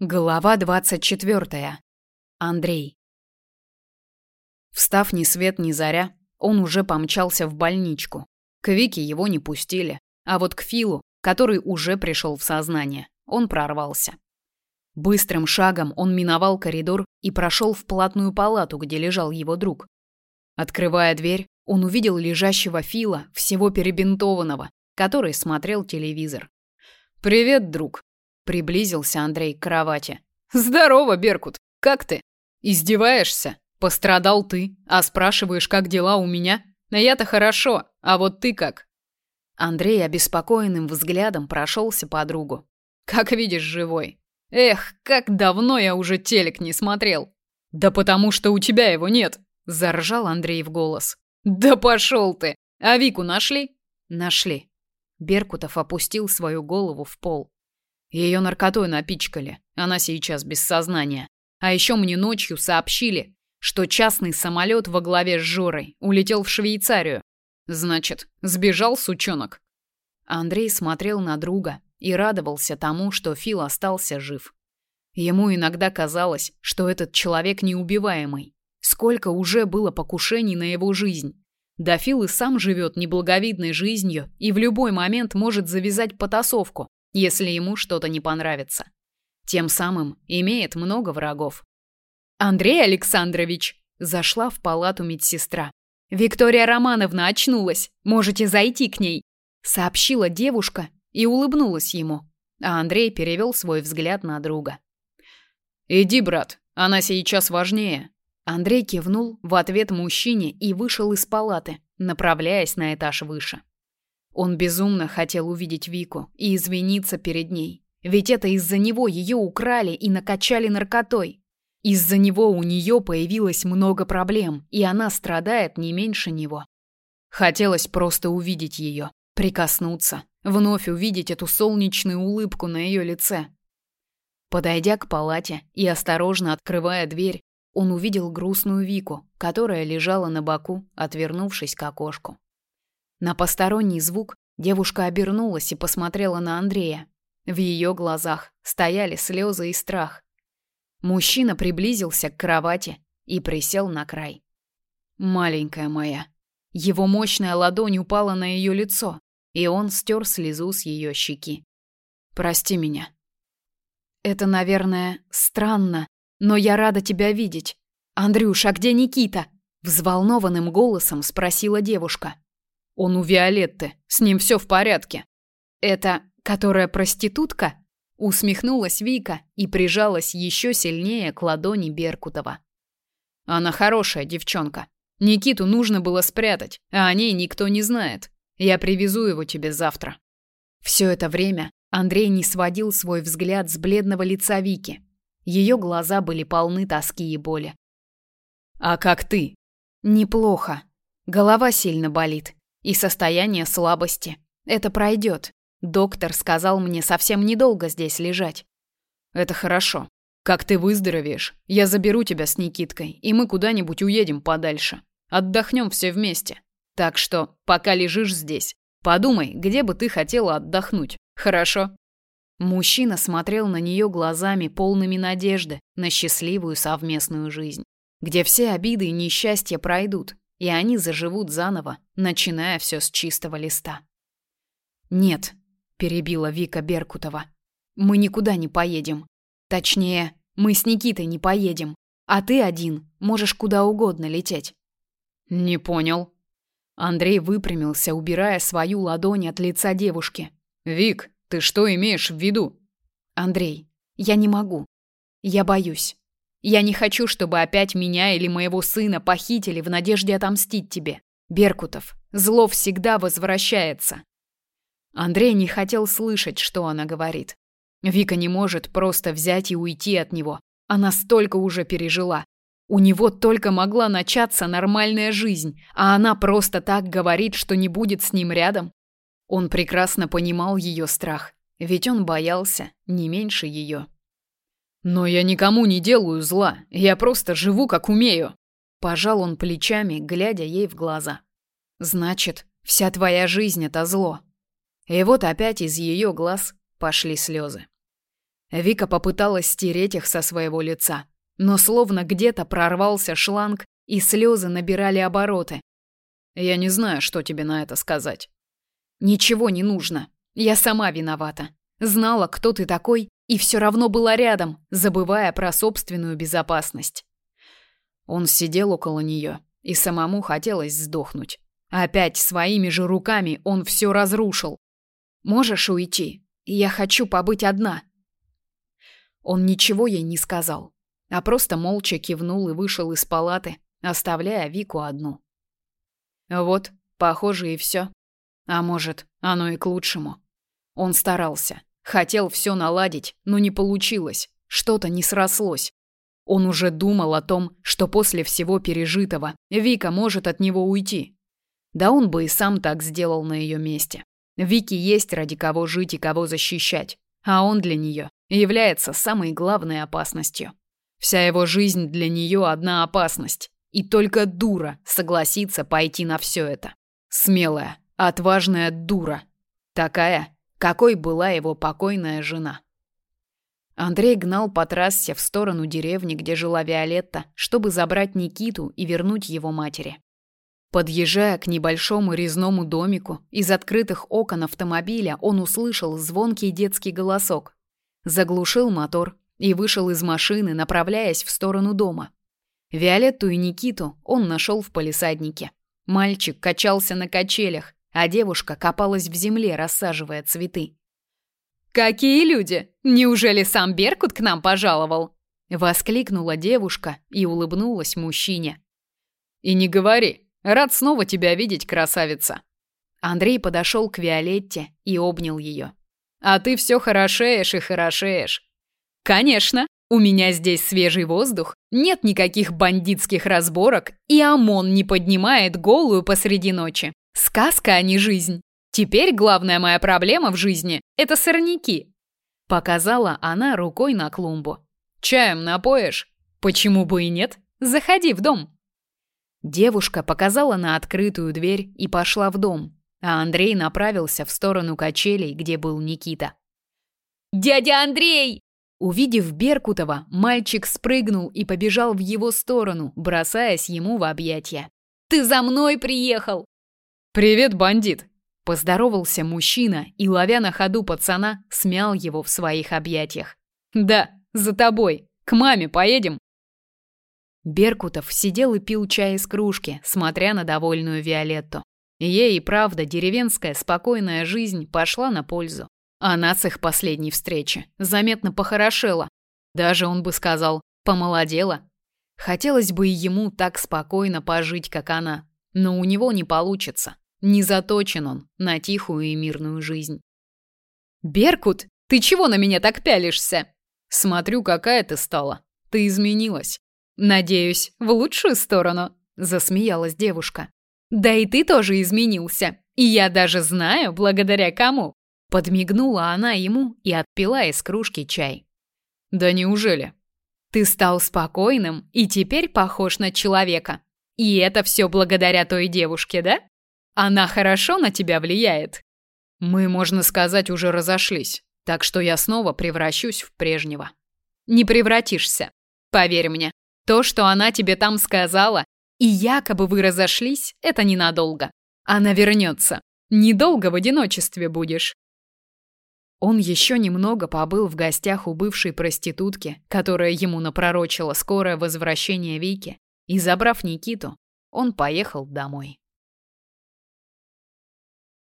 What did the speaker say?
Глава двадцать четвертая. Андрей. Встав ни свет ни заря, он уже помчался в больничку. К Вике его не пустили, а вот к Филу, который уже пришел в сознание, он прорвался. Быстрым шагом он миновал коридор и прошел в платную палату, где лежал его друг. Открывая дверь, он увидел лежащего Фила, всего перебинтованного, который смотрел телевизор. «Привет, друг», Приблизился Андрей к кровати. Здорово, Беркут. Как ты? Издеваешься? Пострадал ты, а спрашиваешь, как дела у меня? Я-то хорошо, а вот ты как? Андрей обеспокоенным взглядом прошелся по другу. Как видишь, живой. Эх, как давно я уже телек не смотрел. Да потому что у тебя его нет, заржал Андрей в голос. Да пошел ты. А Вику нашли? Нашли. Беркутов опустил свою голову в пол. Ее наркотой напичкали. Она сейчас без сознания. А еще мне ночью сообщили, что частный самолет во главе с Жорой улетел в Швейцарию. Значит, сбежал сучонок. Андрей смотрел на друга и радовался тому, что Фил остался жив. Ему иногда казалось, что этот человек неубиваемый. Сколько уже было покушений на его жизнь. Да Фил и сам живет неблаговидной жизнью и в любой момент может завязать потасовку, если ему что-то не понравится. Тем самым имеет много врагов. Андрей Александрович зашла в палату медсестра. Виктория Романовна очнулась. Можете зайти к ней, сообщила девушка и улыбнулась ему. А Андрей перевел свой взгляд на друга. Иди, брат, она сейчас важнее. Андрей кивнул в ответ мужчине и вышел из палаты, направляясь на этаж выше. Он безумно хотел увидеть Вику и извиниться перед ней. Ведь это из-за него ее украли и накачали наркотой. Из-за него у нее появилось много проблем, и она страдает не меньше него. Хотелось просто увидеть ее, прикоснуться, вновь увидеть эту солнечную улыбку на ее лице. Подойдя к палате и осторожно открывая дверь, он увидел грустную Вику, которая лежала на боку, отвернувшись к окошку. На посторонний звук девушка обернулась и посмотрела на Андрея. В ее глазах стояли слезы и страх. Мужчина приблизился к кровати и присел на край. Маленькая моя. Его мощная ладонь упала на ее лицо, и он стер слезу с ее щеки. Прости меня. Это, наверное, странно, но я рада тебя видеть. Андрюш, а где Никита? взволнованным голосом спросила девушка. Он у Виолетты, с ним все в порядке. Это которая проститутка? Усмехнулась Вика и прижалась еще сильнее к ладони Беркутова. Она хорошая девчонка. Никиту нужно было спрятать, а о ней никто не знает. Я привезу его тебе завтра. Все это время Андрей не сводил свой взгляд с бледного лица Вики. Ее глаза были полны тоски и боли. А как ты? Неплохо. Голова сильно болит. И состояние слабости. Это пройдет. Доктор сказал мне совсем недолго здесь лежать. Это хорошо. Как ты выздоровеешь, я заберу тебя с Никиткой, и мы куда-нибудь уедем подальше. Отдохнем все вместе. Так что, пока лежишь здесь, подумай, где бы ты хотела отдохнуть. Хорошо? Мужчина смотрел на нее глазами полными надежды на счастливую совместную жизнь, где все обиды и несчастья пройдут, и они заживут заново, начиная все с чистого листа. «Нет», — перебила Вика Беркутова, — «мы никуда не поедем. Точнее, мы с Никитой не поедем, а ты один можешь куда угодно лететь». «Не понял». Андрей выпрямился, убирая свою ладонь от лица девушки. «Вик, ты что имеешь в виду?» «Андрей, я не могу. Я боюсь. Я не хочу, чтобы опять меня или моего сына похитили в надежде отомстить тебе. Беркутов, зло всегда возвращается. Андрей не хотел слышать, что она говорит. Вика не может просто взять и уйти от него. Она столько уже пережила. У него только могла начаться нормальная жизнь, а она просто так говорит, что не будет с ним рядом. Он прекрасно понимал ее страх, ведь он боялся не меньше ее. Но я никому не делаю зла. Я просто живу как умею. Пожал он плечами, глядя ей в глаза. Значит, вся твоя жизнь это зло. И вот опять из ее глаз пошли слезы. Вика попыталась стереть их со своего лица, но словно где-то прорвался шланг, и слезы набирали обороты. Я не знаю, что тебе на это сказать. Ничего не нужно. Я сама виновата. Знала, кто ты такой, и все равно была рядом, забывая про собственную безопасность. Он сидел около нее, и самому хотелось сдохнуть. Опять своими же руками он все разрушил. Можешь уйти? Я хочу побыть одна. Он ничего ей не сказал, а просто молча кивнул и вышел из палаты, оставляя Вику одну. Вот, похоже, и все. А может, оно и к лучшему. Он старался, хотел все наладить, но не получилось, что-то не срослось. Он уже думал о том, что после всего пережитого Вика может от него уйти. Да он бы и сам так сделал на ее месте. Вике есть ради кого жить и кого защищать, а он для нее является самой главной опасностью. Вся его жизнь для нее одна опасность, и только дура согласится пойти на все это. Смелая, отважная дура. Такая, какой была его покойная жена. Андрей гнал по трассе в сторону деревни, где жила Виолетта, чтобы забрать Никиту и вернуть его матери. Подъезжая к небольшому резному домику, из открытых окон автомобиля он услышал звонкий детский голосок. Заглушил мотор и вышел из машины, направляясь в сторону дома. Виолетту и Никиту он нашел в полисаднике. Мальчик качался на качелях, а девушка копалась в земле, рассаживая цветы. «Какие люди! Неужели сам Беркут к нам пожаловал?» Воскликнула девушка и улыбнулась мужчине. «И не говори. Рад снова тебя видеть, красавица». Андрей подошел к Виолетте и обнял ее. «А ты все хорошеешь и хорошеешь». «Конечно. У меня здесь свежий воздух, нет никаких бандитских разборок, и ОМОН не поднимает голую посреди ночи. Сказка, а не жизнь. Теперь главная моя проблема в жизни – это сорняки. Показала она рукой на клумбу. Чаем напоишь? Почему бы и нет? Заходи в дом. Девушка показала на открытую дверь и пошла в дом, а Андрей направился в сторону качелей, где был Никита. «Дядя Андрей!» Увидев Беркутова, мальчик спрыгнул и побежал в его сторону, бросаясь ему в объятия. «Ты за мной приехал!» «Привет, бандит!» Поздоровался мужчина и, ловя на ходу пацана, смял его в своих объятиях. «Да, за тобой. К маме поедем?» Беркутов сидел и пил чай из кружки, смотря на довольную Виолетту. Ей и правда деревенская спокойная жизнь пошла на пользу. Она с их последней встречи заметно похорошела. Даже он бы сказал, помолодела. Хотелось бы и ему так спокойно пожить, как она. Но у него не получится. Не заточен он на тихую и мирную жизнь. «Беркут, ты чего на меня так пялишься?» «Смотрю, какая ты стала. Ты изменилась». «Надеюсь, в лучшую сторону», – засмеялась девушка. «Да и ты тоже изменился. И я даже знаю, благодаря кому». Подмигнула она ему и отпила из кружки чай. Да неужели? Ты стал спокойным и теперь похож на человека. И это все благодаря той девушке, да? Она хорошо на тебя влияет. Мы, можно сказать, уже разошлись, так что я снова превращусь в прежнего. Не превратишься. Поверь мне, то, что она тебе там сказала, и якобы вы разошлись, это ненадолго. Она вернется. Недолго в одиночестве будешь. Он еще немного побыл в гостях у бывшей проститутки, которая ему напророчила скорое возвращение Вики, и, забрав Никиту, он поехал домой.